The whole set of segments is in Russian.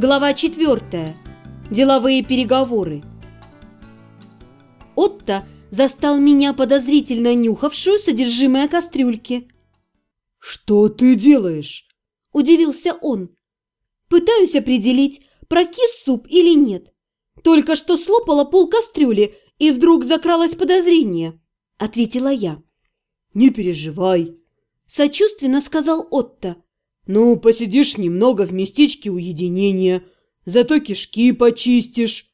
Глава четвертая. Деловые переговоры. Отто застал меня подозрительно нюхавшую содержимое кастрюльки. «Что ты делаешь?» – удивился он. «Пытаюсь определить, прокис суп или нет. Только что слопала пол кастрюли, и вдруг закралось подозрение», – ответила я. «Не переживай», – сочувственно сказал Отто. «Ну, посидишь немного в местечке уединения, зато кишки почистишь».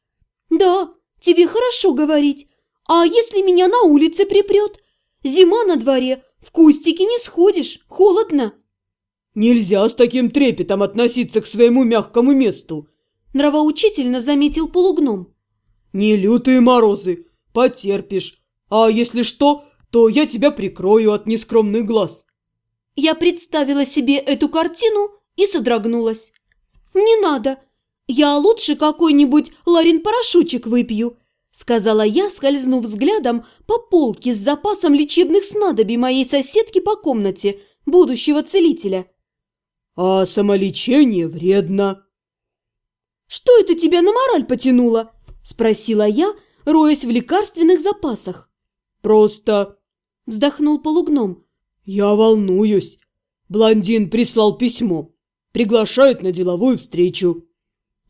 «Да, тебе хорошо говорить. А если меня на улице припрет? Зима на дворе, в кустике не сходишь, холодно». «Нельзя с таким трепетом относиться к своему мягкому месту», – нравоучительно заметил полугном. «Не лютые морозы, потерпишь. А если что, то я тебя прикрою от нескромных глаз». Я представила себе эту картину и содрогнулась. «Не надо, я лучше какой-нибудь Ларин-порошочек выпью», сказала я, скользнув взглядом по полке с запасом лечебных снадобий моей соседки по комнате, будущего целителя. «А самолечение вредно». «Что это тебя на мораль потянуло?» спросила я, роясь в лекарственных запасах. «Просто...» вздохнул полугном. «Я волнуюсь. Блондин прислал письмо. Приглашает на деловую встречу».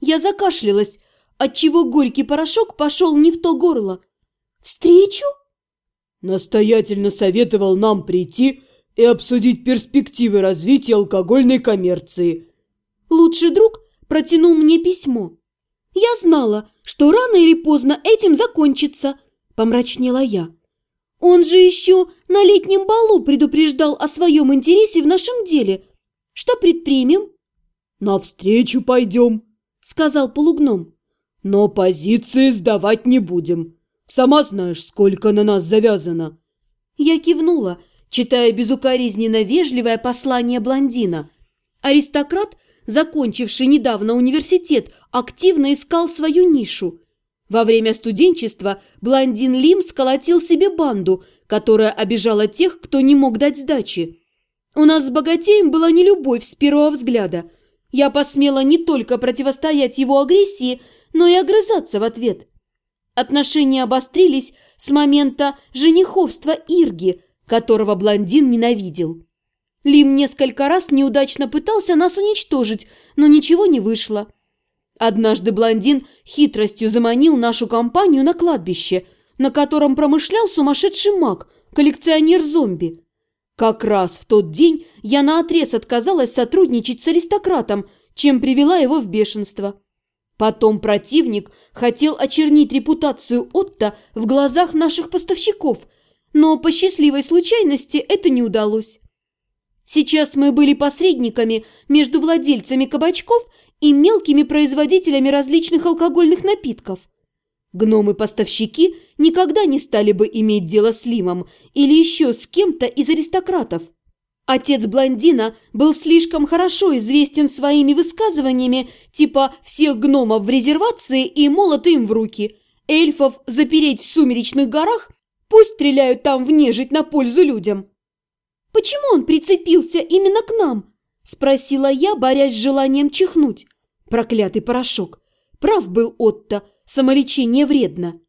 Я закашлялась, отчего горький порошок пошел не в то горло. «Встречу?» Настоятельно советовал нам прийти и обсудить перспективы развития алкогольной коммерции. Лучший друг протянул мне письмо. «Я знала, что рано или поздно этим закончится», – помрачнела я. Он же еще на летнем балу предупреждал о своем интересе в нашем деле. Что предпримем? Навстречу пойдем, сказал полугном. Но позиции сдавать не будем. Сама знаешь, сколько на нас завязано. Я кивнула, читая безукоризненно вежливое послание блондина. Аристократ, закончивший недавно университет, активно искал свою нишу – во время студенчества блондин Лим сколотил себе банду, которая обижала тех, кто не мог дать сдачи. У нас с богатеем была не любовь с первого взгляда. Я посмела не только противостоять его агрессии, но и огрызаться в ответ. Отношения обострились с момента жениховства Ирги, которого блондин ненавидел. Лим несколько раз неудачно пытался нас уничтожить, но ничего не вышло. Однажды блондин хитростью заманил нашу компанию на кладбище, на котором промышлял сумасшедший маг, коллекционер зомби. Как раз в тот день я наотрез отказалась сотрудничать с аристократом, чем привела его в бешенство. Потом противник хотел очернить репутацию Отто в глазах наших поставщиков, но по счастливой случайности это не удалось. Сейчас мы были посредниками между владельцами кабачков и мелкими производителями различных алкогольных напитков. Гномы-поставщики никогда не стали бы иметь дело с Лимом или еще с кем-то из аристократов. Отец блондина был слишком хорошо известен своими высказываниями типа «всех гномов в резервации и молот им в руки», «эльфов запереть в сумеречных горах, пусть стреляют там в нежить на пользу людям». «Почему он прицепился именно к нам?» – спросила я, борясь с желанием чихнуть. Проклятый порошок. Прав был Отто, самолечение вредно.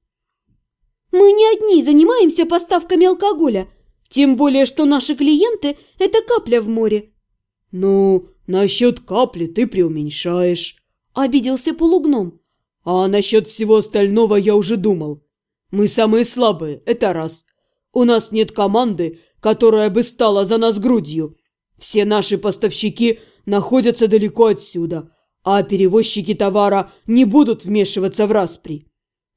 «Мы не одни занимаемся поставками алкоголя, тем более, что наши клиенты – это капля в море». «Ну, насчет капли ты преуменьшаешь», – обиделся полугном. «А насчет всего остального я уже думал. Мы самые слабые, это раз. У нас нет команды, которая бы стала за нас грудью. Все наши поставщики находятся далеко отсюда, а перевозчики товара не будут вмешиваться в распри.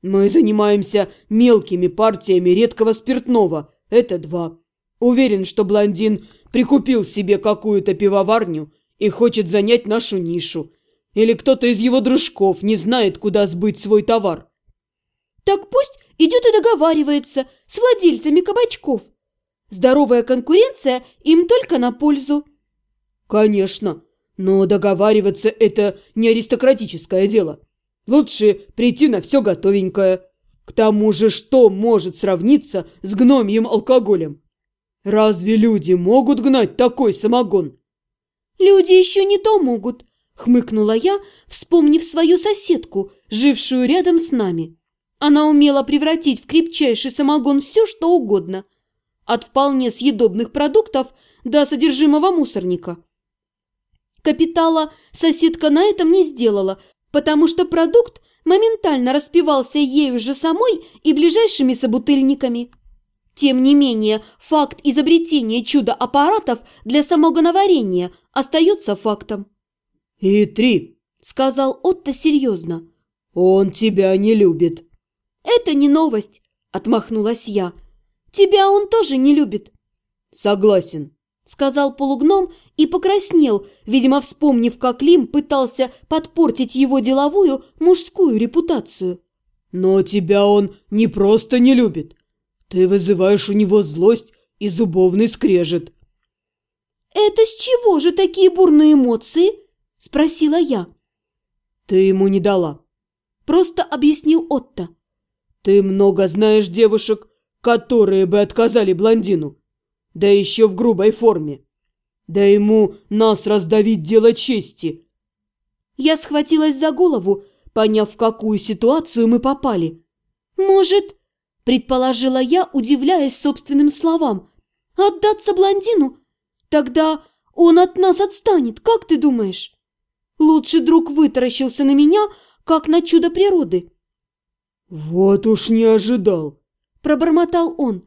Мы занимаемся мелкими партиями редкого спиртного, это два. Уверен, что блондин прикупил себе какую-то пивоварню и хочет занять нашу нишу. Или кто-то из его дружков не знает, куда сбыть свой товар. Так пусть идет и договаривается с владельцами кабачков. Здоровая конкуренция им только на пользу. Конечно, Но договариваться – это не аристократическое дело. Лучше прийти на все готовенькое. К тому же, что может сравниться с гномьим алкоголем? Разве люди могут гнать такой самогон? Люди еще не то могут, хмыкнула я, вспомнив свою соседку, жившую рядом с нами. Она умела превратить в крепчайший самогон все, что угодно. От вполне съедобных продуктов до содержимого мусорника. Капитала соседка на этом не сделала, потому что продукт моментально распивался ею же самой и ближайшими собутыльниками. Тем не менее, факт изобретения чудо-аппаратов для самогоноварения остается фактом. «И три», — сказал Отто серьезно. «Он тебя не любит». «Это не новость», — отмахнулась я. «Тебя он тоже не любит». «Согласен», — сказал полугном и покраснел, видимо, вспомнив, как Лим пытался подпортить его деловую мужскую репутацию. «Но тебя он не просто не любит. Ты вызываешь у него злость и зубовный скрежет». «Это с чего же такие бурные эмоции?» – спросила я. «Ты ему не дала», – просто объяснил Отто. «Ты много знаешь девушек, которые бы отказали блондину да еще в грубой форме. Да ему нас раздавить дело чести. Я схватилась за голову, поняв, в какую ситуацию мы попали. Может, предположила я, удивляясь собственным словам, отдаться блондину? Тогда он от нас отстанет, как ты думаешь? Лучший друг вытаращился на меня, как на чудо природы. «Вот уж не ожидал!» – пробормотал он.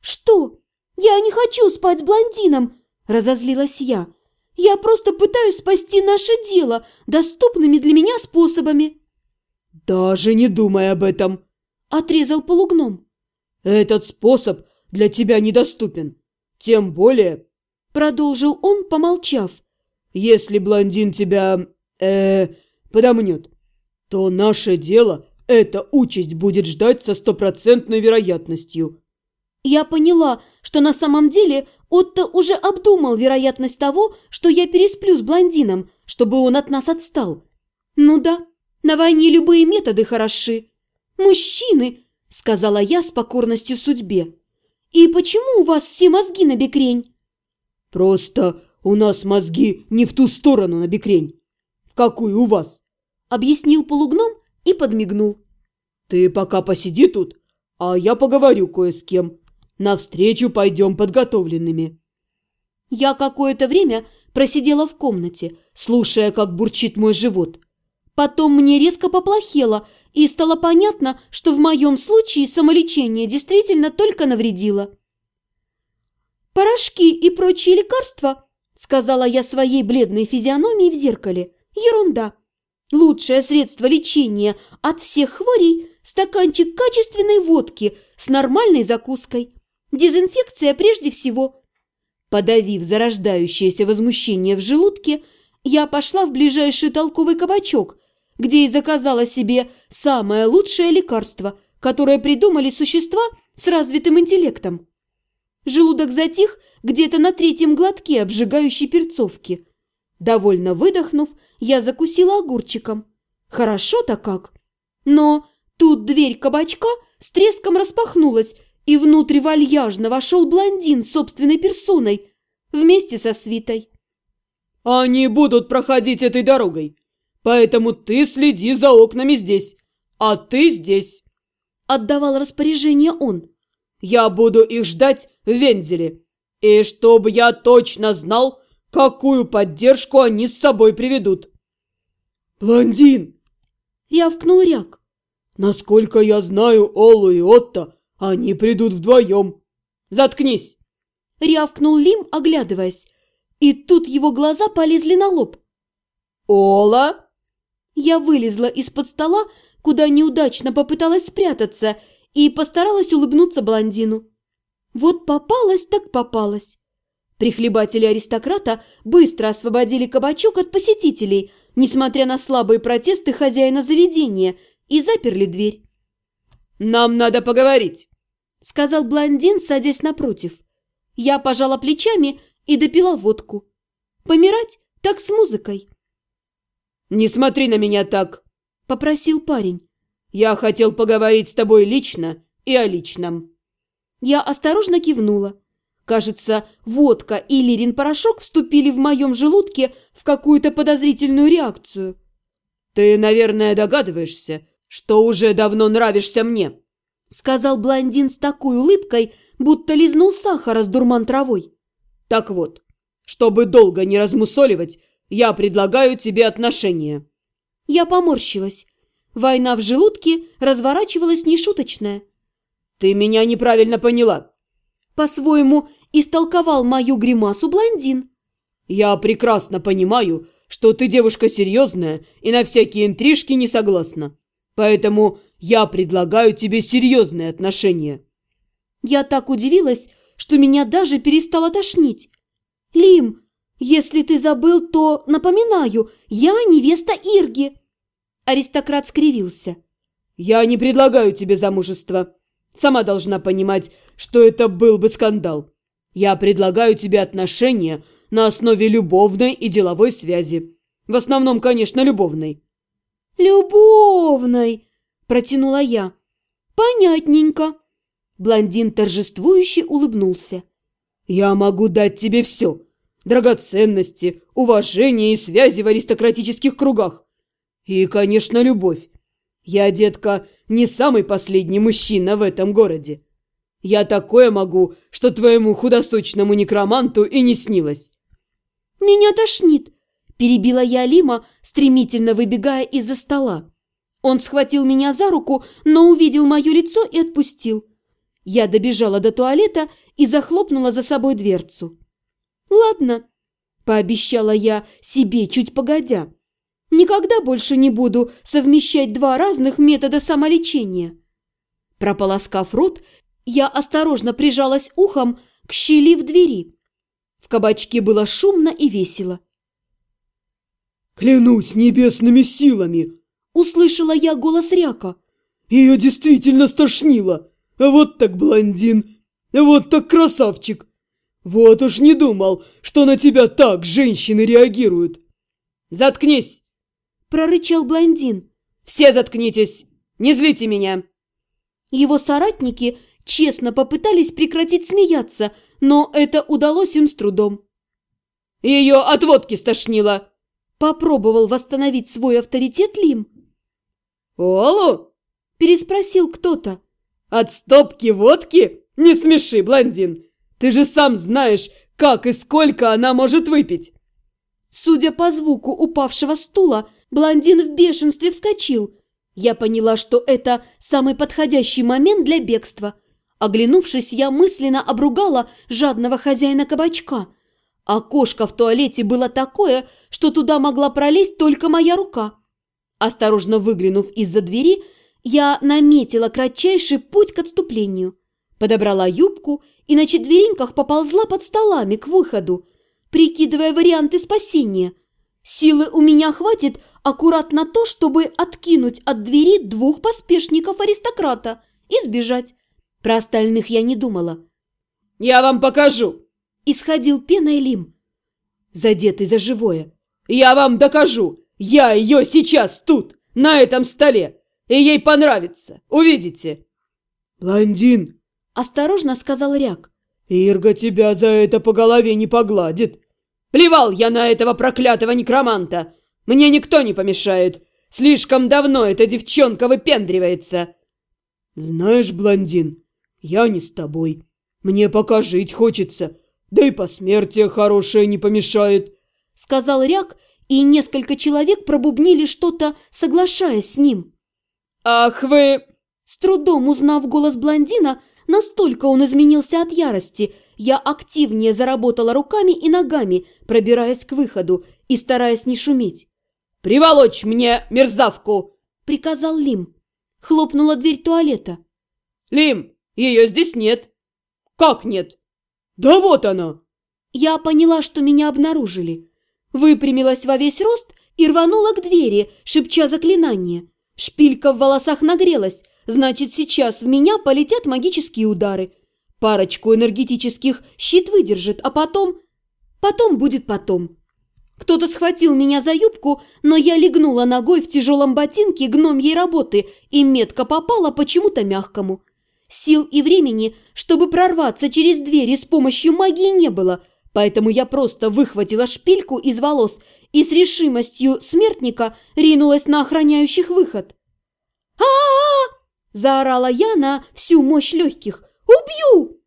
«Что?» «Я не хочу спать с блондином!» – разозлилась я. «Я просто пытаюсь спасти наше дело доступными для меня способами». «Даже не думай об этом!» – отрезал полугном. «Этот способ для тебя недоступен. Тем более...» – продолжил он, помолчав. «Если блондин тебя... э подомнет, то наше дело эта участь будет ждать со стопроцентной вероятностью. Я поняла, что на самом деле Отто уже обдумал вероятность того, что я пересплю с блондином, чтобы он от нас отстал. Ну да, на войне любые методы хороши. Мужчины, сказала я с покорностью судьбе. И почему у вас все мозги на бекрень? Просто у нас мозги не в ту сторону на бекрень. В какую у вас? Объяснил полугном и подмигнул. Ты пока посиди тут, а я поговорю кое с кем. Навстречу пойдем подготовленными». Я какое-то время просидела в комнате, слушая, как бурчит мой живот. Потом мне резко поплохело, и стало понятно, что в моем случае самолечение действительно только навредило. «Порошки и прочие лекарства», — сказала я своей бледной физиономии в зеркале, — «ерунда. Лучшее средство лечения от всех хворей – стаканчик качественной водки с нормальной закуской. Дезинфекция прежде всего. Подавив зарождающееся возмущение в желудке, я пошла в ближайший толковый кабачок, где и заказала себе самое лучшее лекарство, которое придумали существа с развитым интеллектом. Желудок затих где-то на третьем глотке обжигающей перцовки. Довольно выдохнув, я закусила огурчиком. Хорошо-то как. Но тут дверь кабачка с треском распахнулась, и внутрь вальяжно вошел блондин собственной персоной вместе со свитой. «Они будут проходить этой дорогой, поэтому ты следи за окнами здесь, а ты здесь», – отдавал распоряжение он. «Я буду их ждать в Вензеле, и чтобы я точно знал, какую поддержку они с собой приведут». «Блондин!» – рявкнул Ряк. «Насколько я знаю Олу и Отто, они придут вдвоем. Заткнись!» Рявкнул Лим, оглядываясь. И тут его глаза полезли на лоб. «Ола!» Я вылезла из-под стола, куда неудачно попыталась спрятаться, и постаралась улыбнуться блондину. Вот попалась так попалась. Прихлебатели аристократа быстро освободили кабачок от посетителей, несмотря на слабые протесты хозяина заведения, и заперли дверь. «Нам надо поговорить!» – сказал блондин, садясь напротив. Я пожала плечами и допила водку. Помирать так с музыкой. «Не смотри на меня так», – попросил парень. «Я хотел поговорить с тобой лично и о личном». Я осторожно кивнула. Кажется, водка и лирин порошок вступили в моем желудке в какую-то подозрительную реакцию. «Ты, наверное, догадываешься, что уже давно нравишься мне», сказал блондин с такой улыбкой, будто лизнул сахара с дурман травой. «Так вот, чтобы долго не размусоливать, я предлагаю тебе отношения». Я поморщилась. Война в желудке разворачивалась нешуточная. «Ты меня неправильно поняла». По-своему истолковал мою гримасу блондин. «Я прекрасно понимаю, что ты девушка серьезная и на всякие интрижки не согласна. Поэтому я предлагаю тебе серьезные отношения». Я так удивилась, что меня даже перестало тошнить. «Лим, если ты забыл, то, напоминаю, я невеста Ирги». Аристократ скривился. «Я не предлагаю тебе замужество. Сама должна понимать, что это был бы скандал. Я предлагаю тебе отношения на основе любовной и деловой связи. В основном, конечно, любовной». «Любовной!» – протянула я. «Понятненько». Блондин торжествующе улыбнулся. «Я могу дать тебе все. Драгоценности, уважение и связи в аристократических кругах. И, конечно, любовь. Я, детка, не самый последний мужчина в этом городе. Я такое могу, что твоему худосочному некроманту и не снилось». «Меня тошнит», – перебила я Лима, стремительно выбегая из-за стола. Он схватил меня за руку, но увидел мое лицо и отпустил. Я добежала до туалета и захлопнула за собой дверцу. «Ладно», – пообещала я себе чуть погодя. «Никогда больше не буду совмещать два разных метода самолечения». Прополоскав рот, я осторожно прижалась ухом к щели в двери. В кабачке было шумно и весело. «Клянусь небесными силами!» – услышала я голос Ряка. «Ее действительно стошнило! Вот так блондин! Вот так красавчик! Вот уж не думал, что на тебя так женщины реагируют!» «Заткнись!» – прорычал блондин. «Все заткнитесь! Не злите меня!» Его соратники честно попытались прекратить смеяться, но это удалось им с трудом. «Ее от водки стошнило!» Попробовал восстановить свой авторитет Лим. «Олу?» – переспросил кто-то. «От стопки водки? Не смеши, блондин! Ты же сам знаешь, как и сколько она может выпить!» Судя по звуку упавшего стула, блондин в бешенстве вскочил. Я поняла, что это самый подходящий момент для бегства – Оглянувшись, я мысленно обругала жадного хозяина кабачка. Окошко в туалете было такое, что туда могла пролезть только моя рука. Осторожно выглянув из-за двери, я наметила кратчайший путь к отступлению. Подобрала юбку и на четвереньках поползла под столами к выходу, прикидывая варианты спасения. Силы у меня хватит аккуратно то, чтобы откинуть от двери двух поспешников аристократа и сбежать. Про остальных я не думала. «Я вам покажу!» – исходил пеной Лим, задетый за живое. «Я вам докажу! Я ее сейчас тут, на этом столе, и ей понравится, увидите!» «Блондин!» – осторожно сказал Ряк. «Ирга тебя за это по голове не погладит!» «Плевал я на этого проклятого некроманта! Мне никто не помешает! Слишком давно эта девчонка выпендривается!» «Знаешь, блондин, я не с тобой. Мне пока жить хочется, да и посмертие хорошее не помешает», — сказал Ряк, и несколько человек пробубнили что-то, соглашаясь с ним. «Ах вы!» С трудом узнав голос блондина, настолько он изменился от ярости, я активнее заработала руками и ногами, пробираясь к выходу и стараясь не шуметь. «Приволочь мне мерзавку!» — приказал Лим. Хлопнула дверь туалета. «Лим, ее здесь нет. Как нет? Да вот она. Я поняла, что меня обнаружили. Выпрямилась во весь рост и рванула к двери, шепча заклинание. Шпилька в волосах нагрелась, значит, сейчас в меня полетят магические удары. Парочку энергетических щит выдержит, а потом... Потом будет потом. Кто-то схватил меня за юбку, но я легнула ногой в тяжелом ботинке гномьей работы и метко попала почему-то мягкому. Сил и времени, чтобы прорваться через двери с помощью магии не было, поэтому я просто выхватила шпильку из волос и с решимостью смертника ринулась на охраняющих выход. а а, -а, заорала я на всю мощь легких. «Убью!»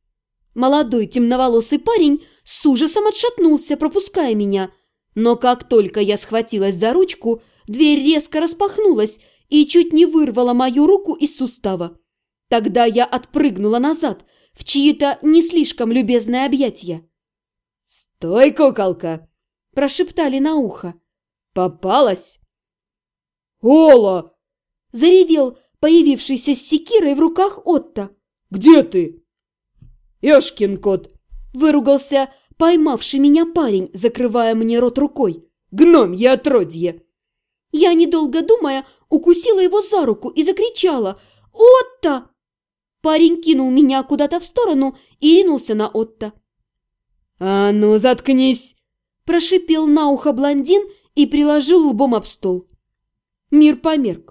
Молодой темноволосый парень с ужасом отшатнулся, пропуская меня. Но как только я схватилась за ручку, дверь резко распахнулась и чуть не вырвала мою руку из сустава. Тогда я отпрыгнула назад, в чьи-то не слишком любезные объятия. «Стой, куколка!» – прошептали на ухо. «Попалась!» «Ола!» – заревел появившийся с секирой в руках Отто. «Где ты?» «Ешкин кот!» – выругался поймавший меня парень, закрывая мне рот рукой. «Гном, я отродье!» Я, недолго думая, укусила его за руку и закричала «Отто!» Парень кинул меня куда-то в сторону и ринулся на Отто. «А ну, заткнись!» – прошипел на ухо блондин и приложил лбом об стол. Мир померк.